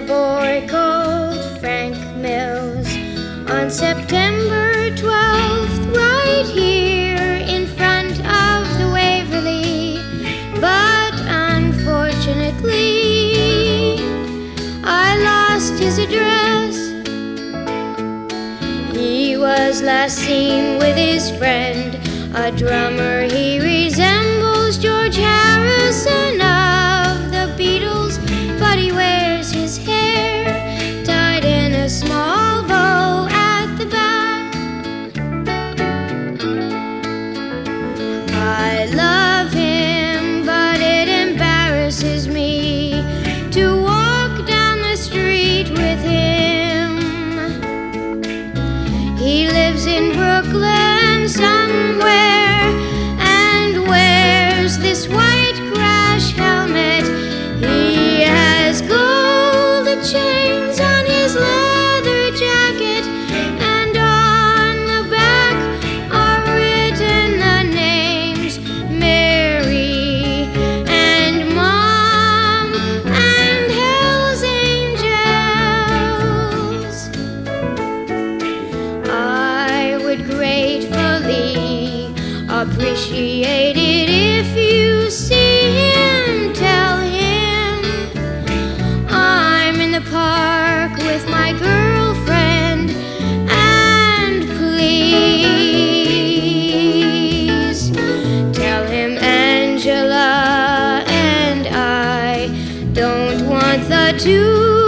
boy called Frank Mills on September 12th, right here in front of the Waverly. But unfortunately, I lost his address. He was last seen with his friend, a drummer in Brooklyn appreciate it if you see him. Tell him I'm in the park with my girlfriend. And please tell him Angela and I don't want the two